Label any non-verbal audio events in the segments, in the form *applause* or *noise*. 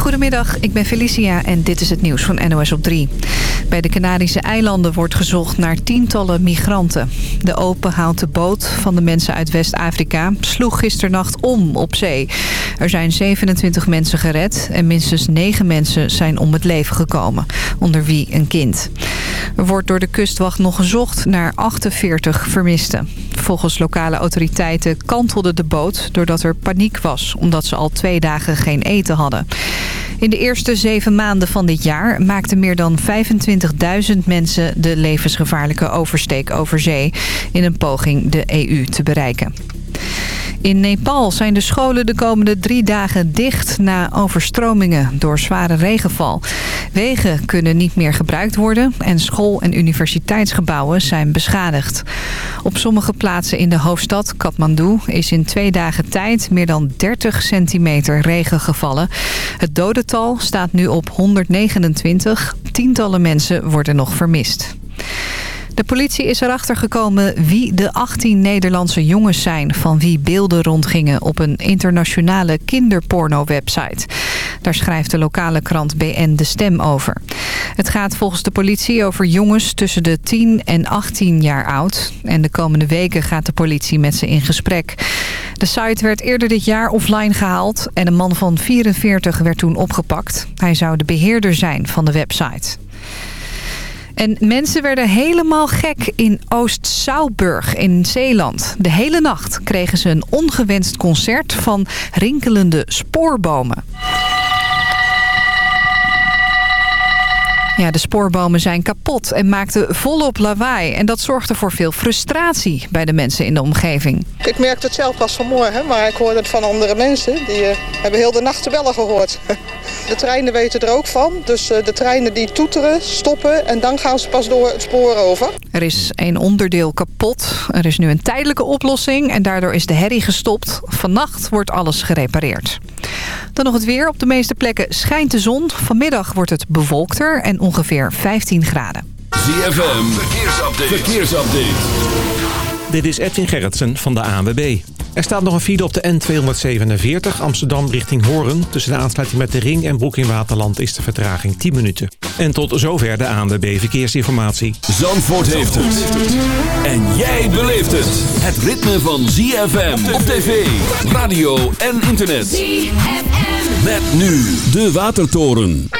Goedemiddag, ik ben Felicia en dit is het nieuws van NOS op 3. Bij de Canarische eilanden wordt gezocht naar tientallen migranten. De open houten boot van de mensen uit West-Afrika sloeg gisternacht om op zee. Er zijn 27 mensen gered en minstens 9 mensen zijn om het leven gekomen, onder wie een kind. Er wordt door de kustwacht nog gezocht naar 48 vermisten. Volgens lokale autoriteiten kantelde de boot doordat er paniek was... omdat ze al twee dagen geen eten hadden. In de eerste zeven maanden van dit jaar maakten meer dan 25.000 mensen de levensgevaarlijke oversteek over zee... in een poging de EU te bereiken. In Nepal zijn de scholen de komende drie dagen dicht na overstromingen door zware regenval. Wegen kunnen niet meer gebruikt worden en school- en universiteitsgebouwen zijn beschadigd. Op sommige plaatsen in de hoofdstad Kathmandu is in twee dagen tijd meer dan 30 centimeter regen gevallen. Het dodental staat nu op 129. Tientallen mensen worden nog vermist. De politie is erachter gekomen wie de 18 Nederlandse jongens zijn... van wie beelden rondgingen op een internationale kinderporno-website. Daar schrijft de lokale krant BN De Stem over. Het gaat volgens de politie over jongens tussen de 10 en 18 jaar oud. En de komende weken gaat de politie met ze in gesprek. De site werd eerder dit jaar offline gehaald... en een man van 44 werd toen opgepakt. Hij zou de beheerder zijn van de website. En mensen werden helemaal gek in Oost-Sauburg in Zeeland. De hele nacht kregen ze een ongewenst concert van rinkelende spoorbomen. Ja, de spoorbomen zijn kapot en maakten volop lawaai. En dat zorgde voor veel frustratie bij de mensen in de omgeving. Ik merkte het zelf pas vanmorgen, maar ik hoorde het van andere mensen. Die uh, hebben heel de nacht de bellen gehoord. *laughs* De treinen weten er ook van. Dus uh, de treinen die toeteren, stoppen en dan gaan ze pas door het spoor over. Er is een onderdeel kapot. Er is nu een tijdelijke oplossing en daardoor is de herrie gestopt. Vannacht wordt alles gerepareerd. Dan nog het weer. Op de meeste plekken schijnt de zon. Vanmiddag wordt het bewolkter en ongeveer 15 graden. ZFM, verkeersupdate. verkeersupdate. Dit is Edwin Gerritsen van de ANWB. Er staat nog een file op de N247 Amsterdam richting Hoorn. Tussen de aansluiting met de Ring en Broek in Waterland is de vertraging 10 minuten. En tot zover de ANWB Verkeersinformatie. Zandvoort heeft het. En jij beleeft het. Het ritme van ZFM op tv, radio en internet. ZFM. Met nu de Watertoren.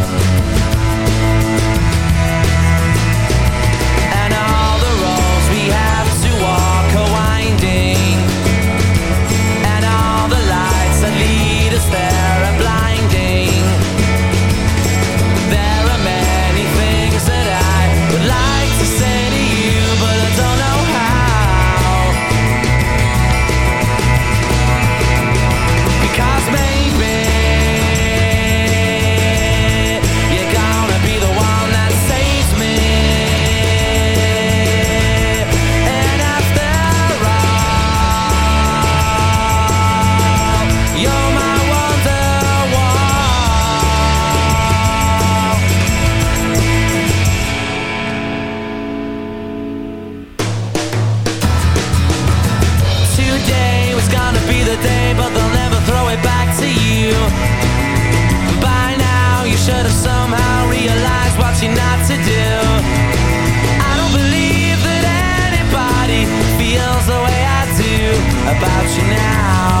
about you now.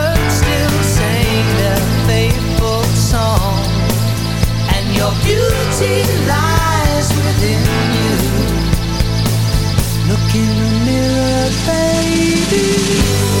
their faithful song, and your beauty lies within you. Look in the mirror, baby.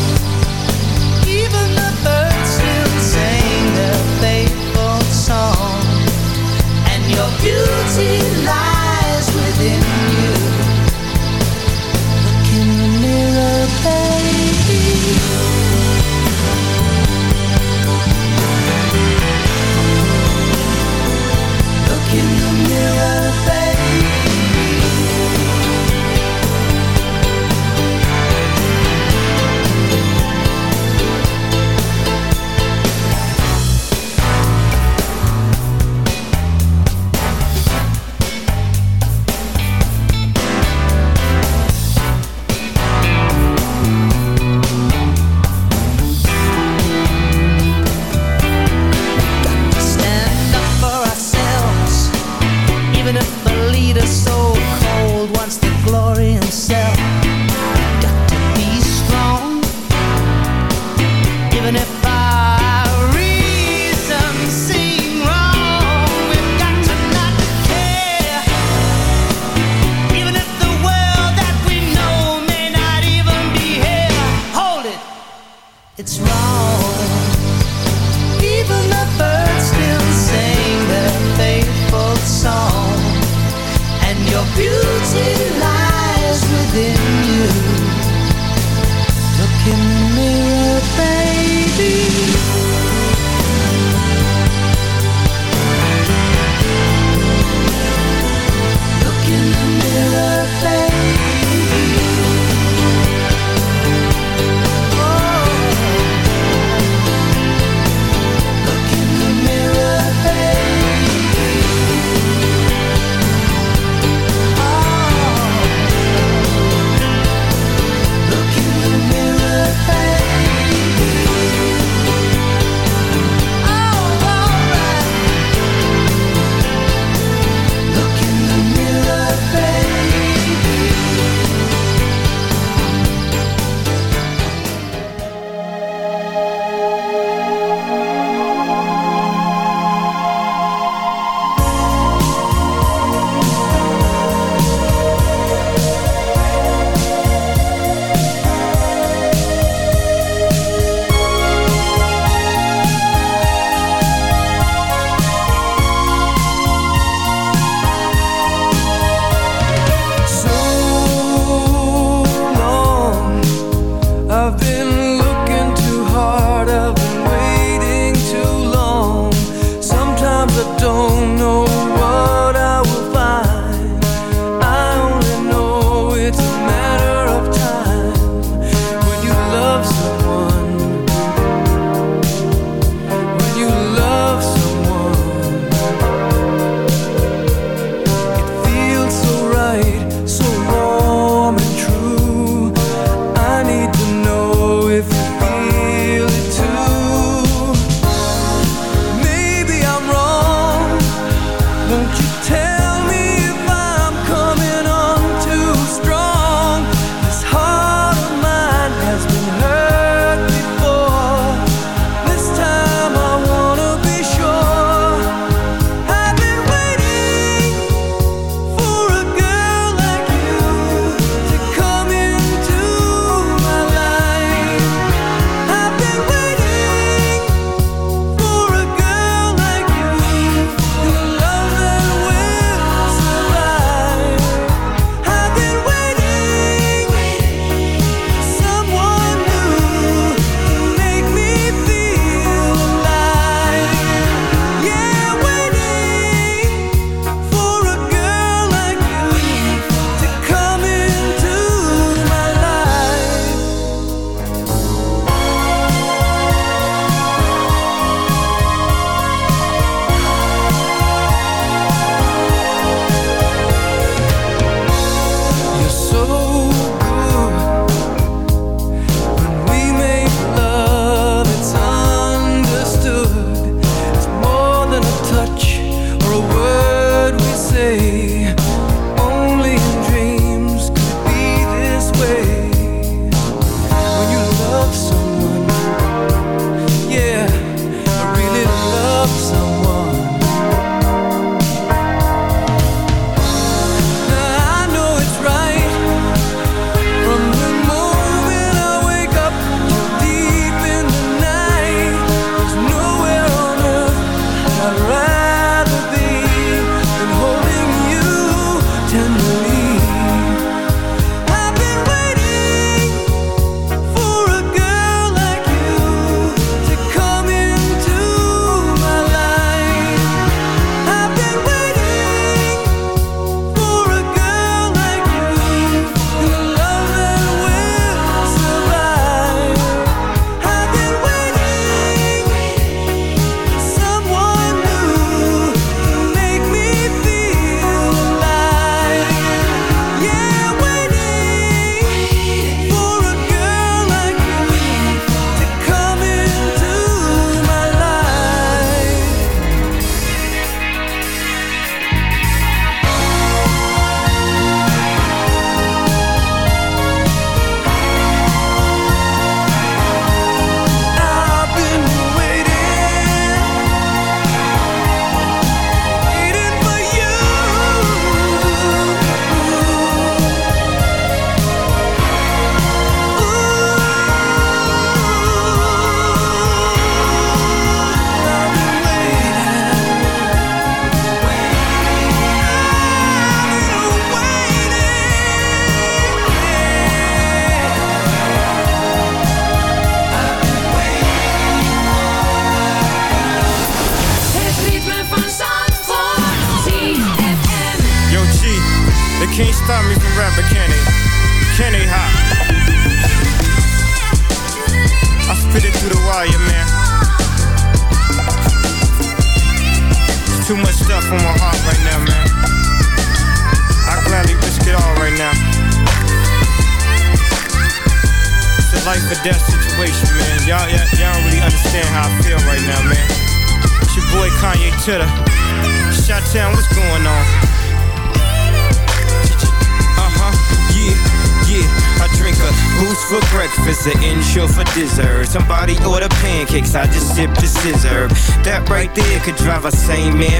Beauty there could drive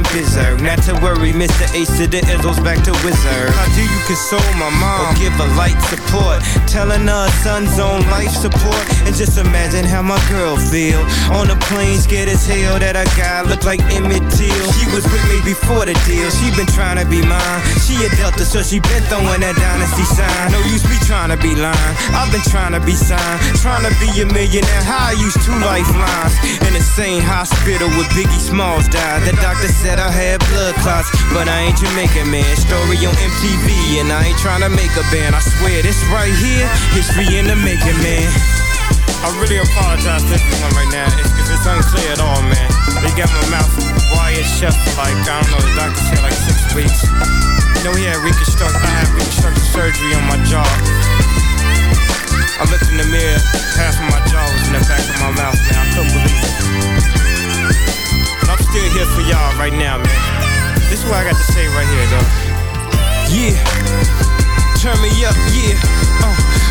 Mr. Ace to the Izzles back to Wizard. How do you console my mom or give her light support? Telling her son's on life support. And just imagine how my girl feel. On the plane, scared as hell that I got look like Emmett Till. She was with me before the deal. She been trying to be mine. She a Delta, so she been throwing that dynasty sign. No use me trying to be lying. I've been trying to be signed. Trying to be a millionaire. How I used two lifelines. In the same hospital where Biggie Smalls died. The doctor said I had blood clots. But I ain't Jamaican, man. Story on MTV. And I ain't trying to make a band. I swear this right here, history in the making, man. I really apologize to everyone right now if, if it's unclear at all, man. They got my mouth wired shut for like, I don't know, the doctor said like six weeks. You know, he had reconstruct, I had reconstructive surgery on my jaw. I looked in the mirror, half of my jaw was in the back of my mouth, man. I couldn't believe it. But I'm still here for y'all right now, man. This is what I got to say right here, though. Yeah. Turn me up, yeah. Uh,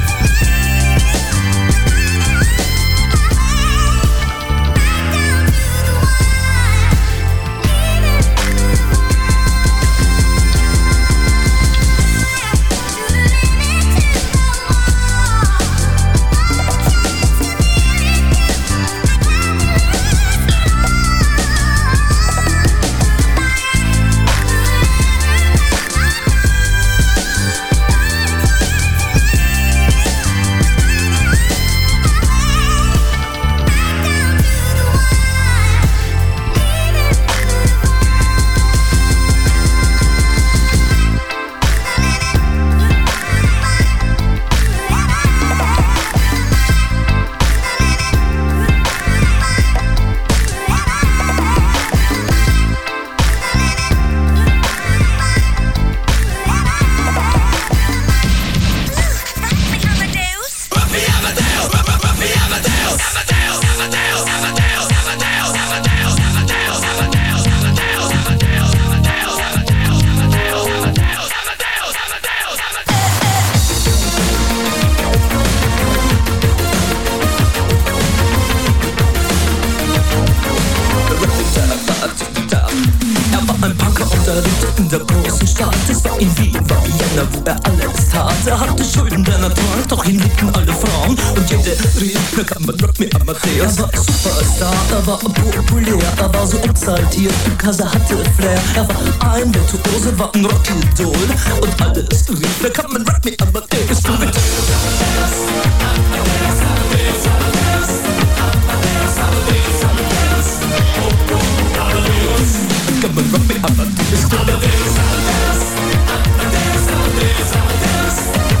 war populär, er war so exaltiert, Kasa hatte Flair. Er war ein Virtuose, war ein Rockidol und alles rief, da kann man rock me, aber der ist so mit. Come and rock me, I'm a dance, I'm a dance, I'm a dance, I'm a dance, I'm a dance.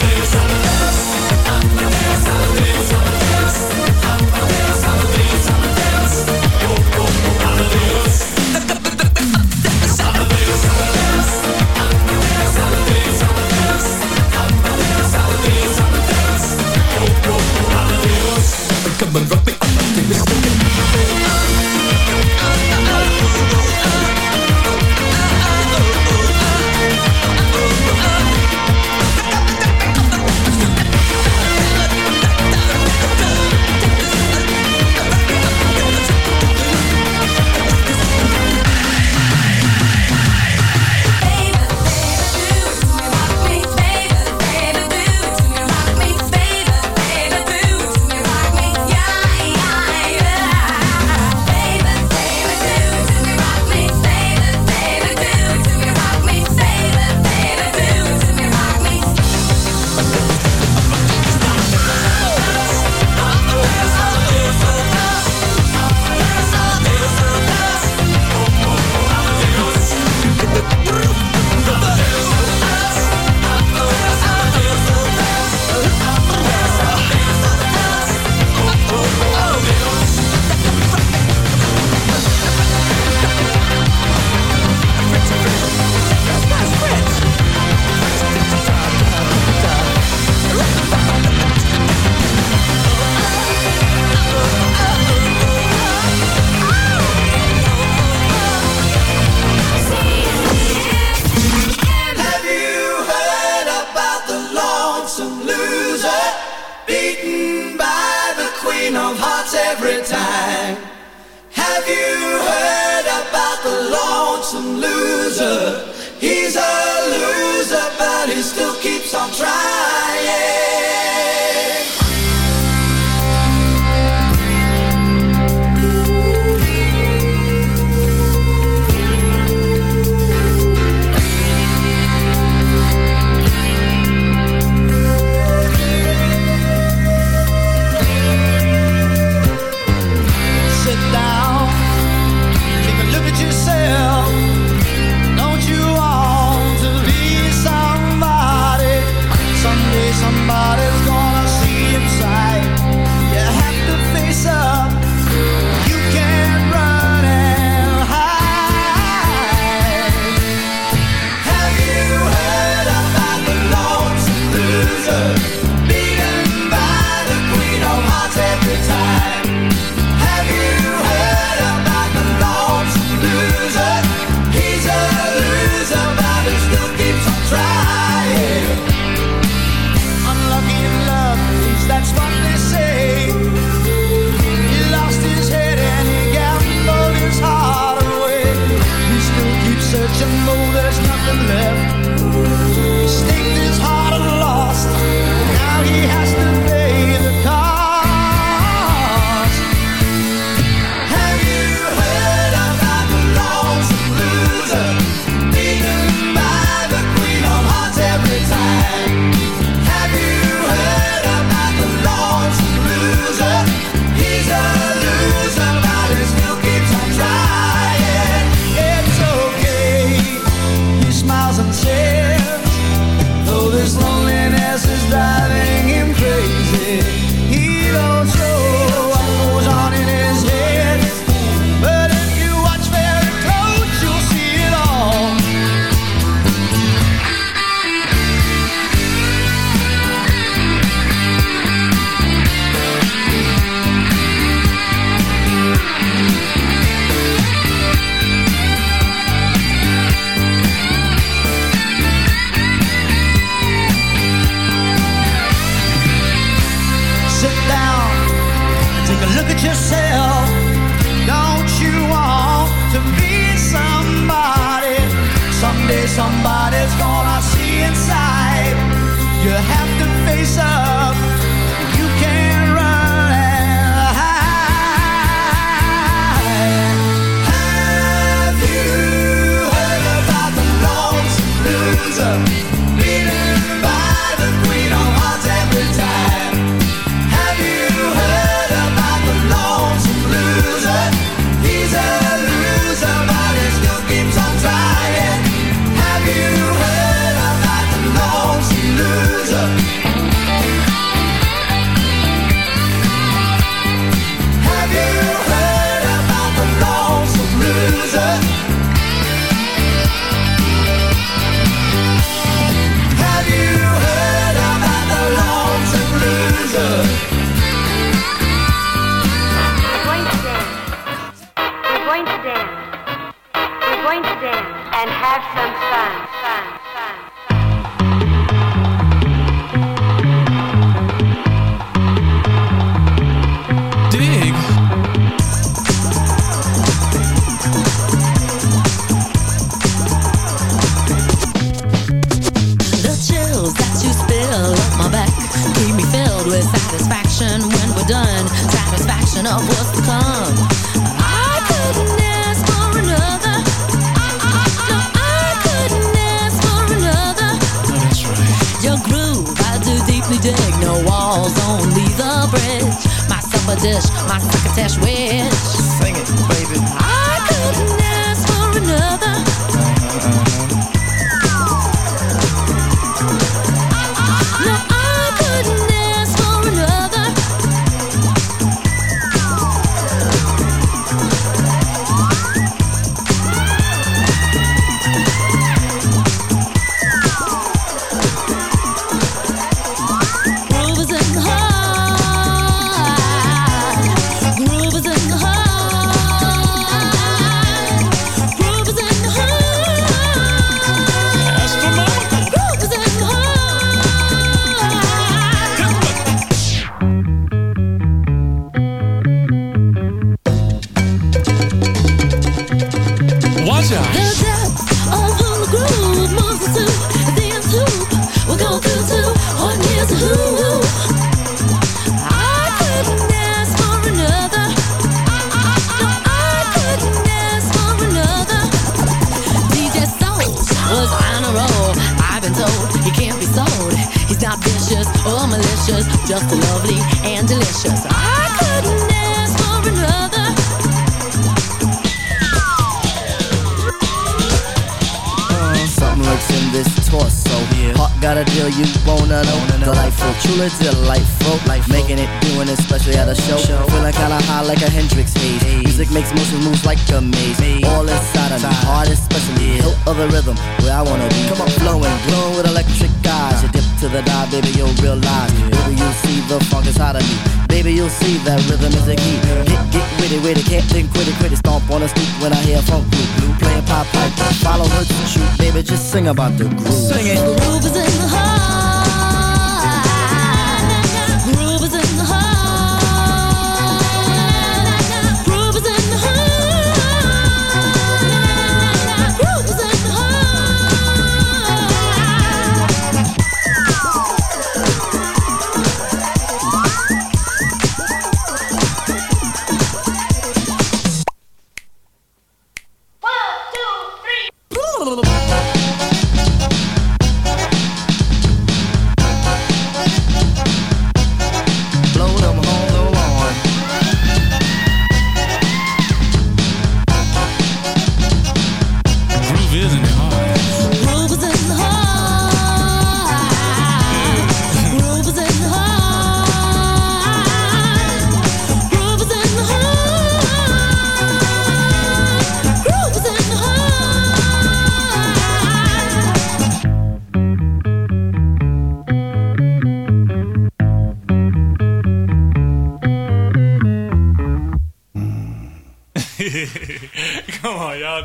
sing about the groove. Sing it.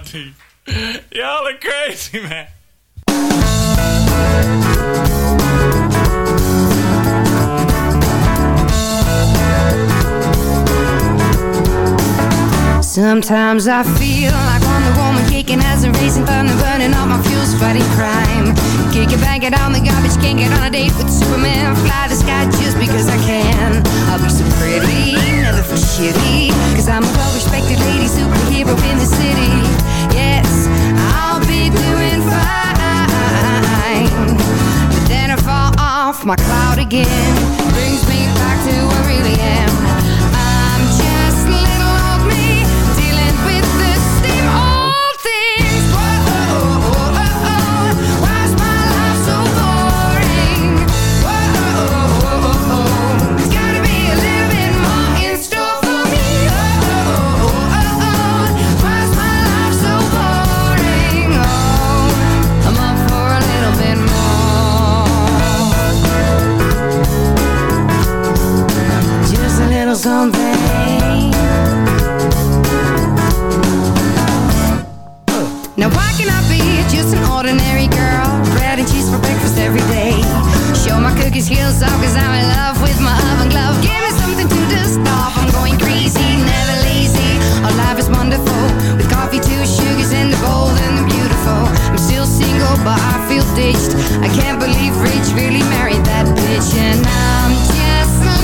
party. Y'all are crazy, man. Sometimes I feel like Wonder Woman kicking as a racing thunder, burning all my fuels, fighting crime. Kick it, bang it on the garbage, can't get on a date with Superman. Fly the sky just because I can. I'll be so pretty, never for shitty. Cause I'm a well respected lady, superhero in the city my cloud again. Brings me back to where I really am. be just an ordinary girl. Bread and cheese for breakfast every day. Show my cookies skills off cause I'm in love with my oven glove. Give me something to dust off I'm going crazy, never lazy. Our life is wonderful With coffee, two sugars in the bowl, and the beautiful. I'm still single but I feel ditched. I can't believe Rich really married that bitch. And I'm just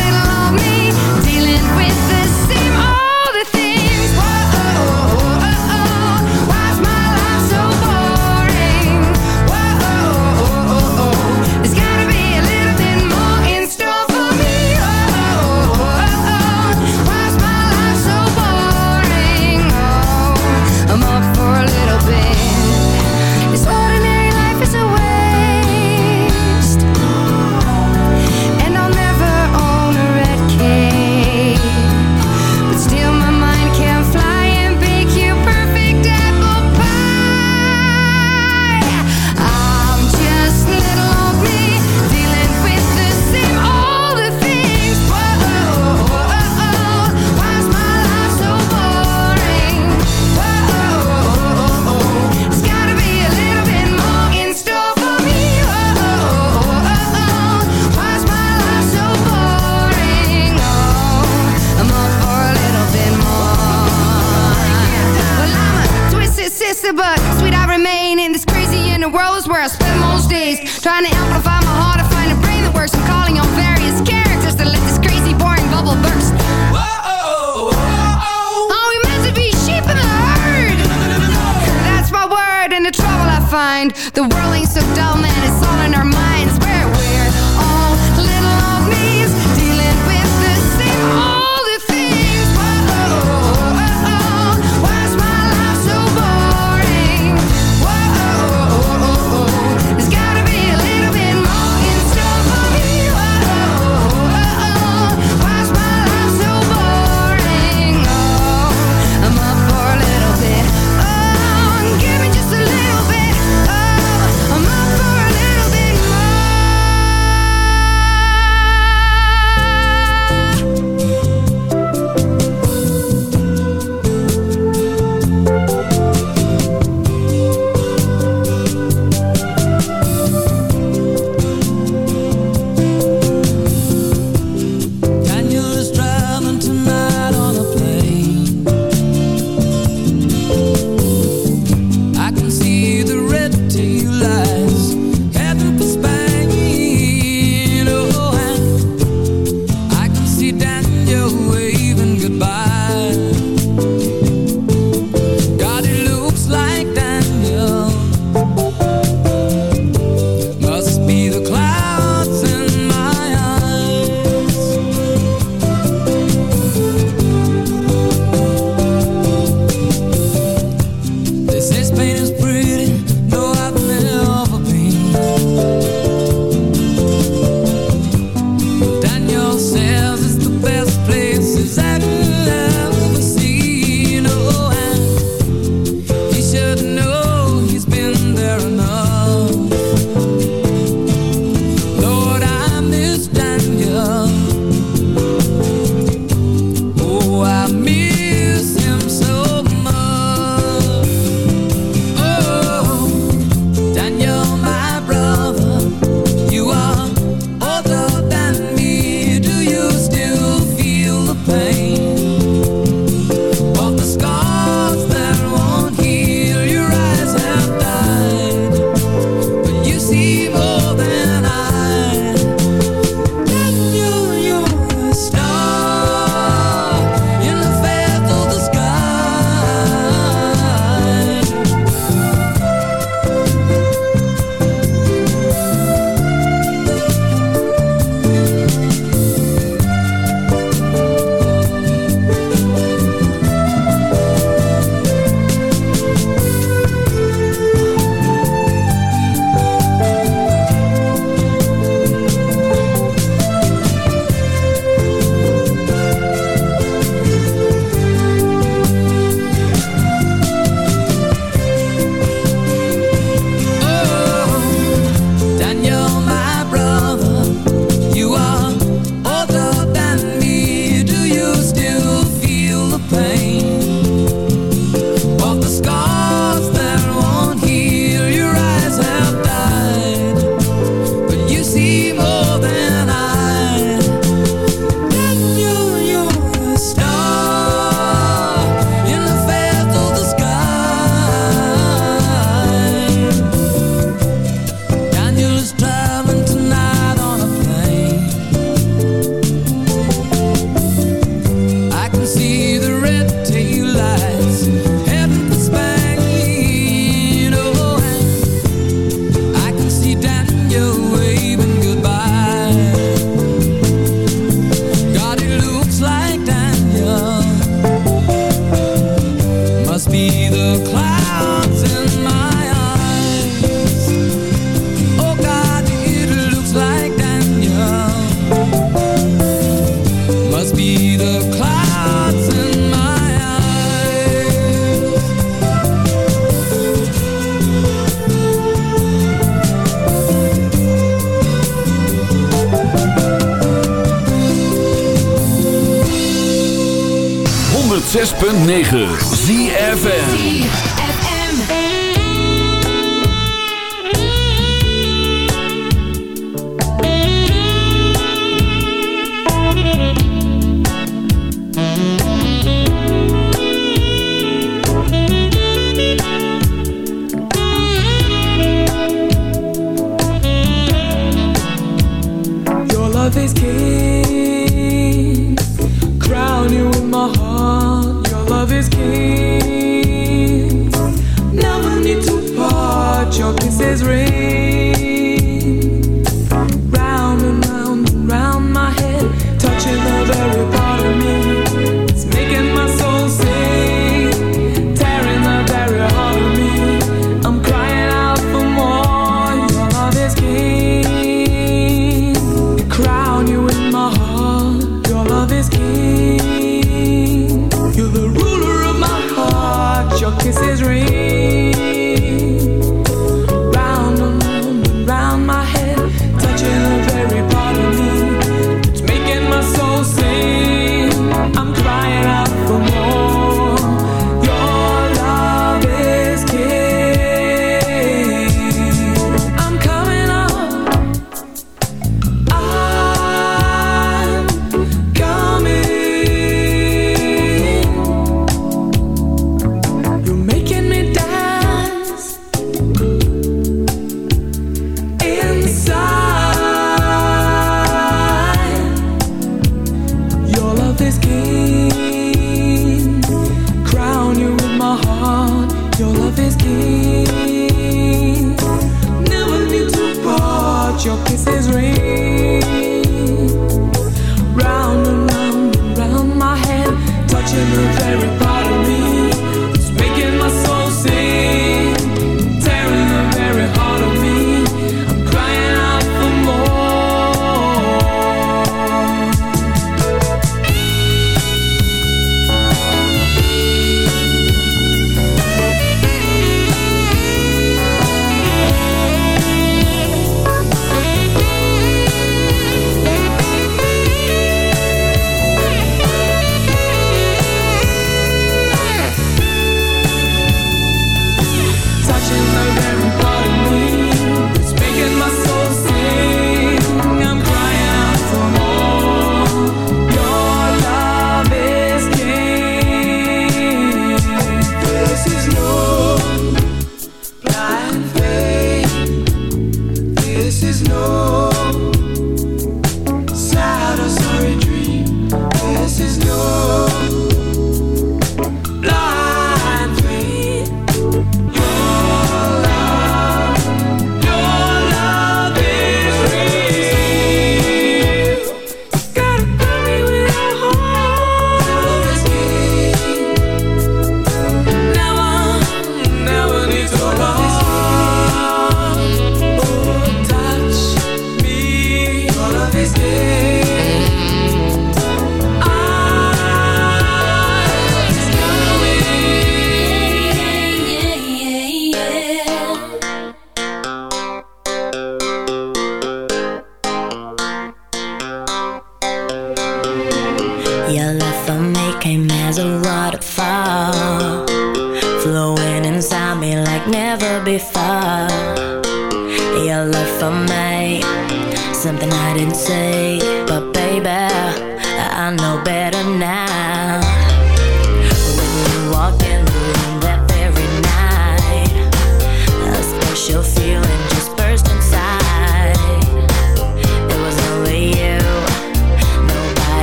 ZFM. Your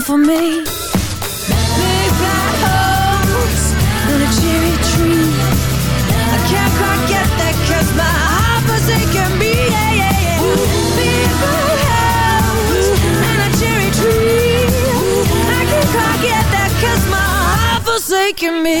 Not for me. Big black horse and a cherry tree. I can't quite get that 'cause my heart forsaken me. Yeah, yeah, yeah. Big black house and a cherry tree. I can't quite get that 'cause my heart forsaken me.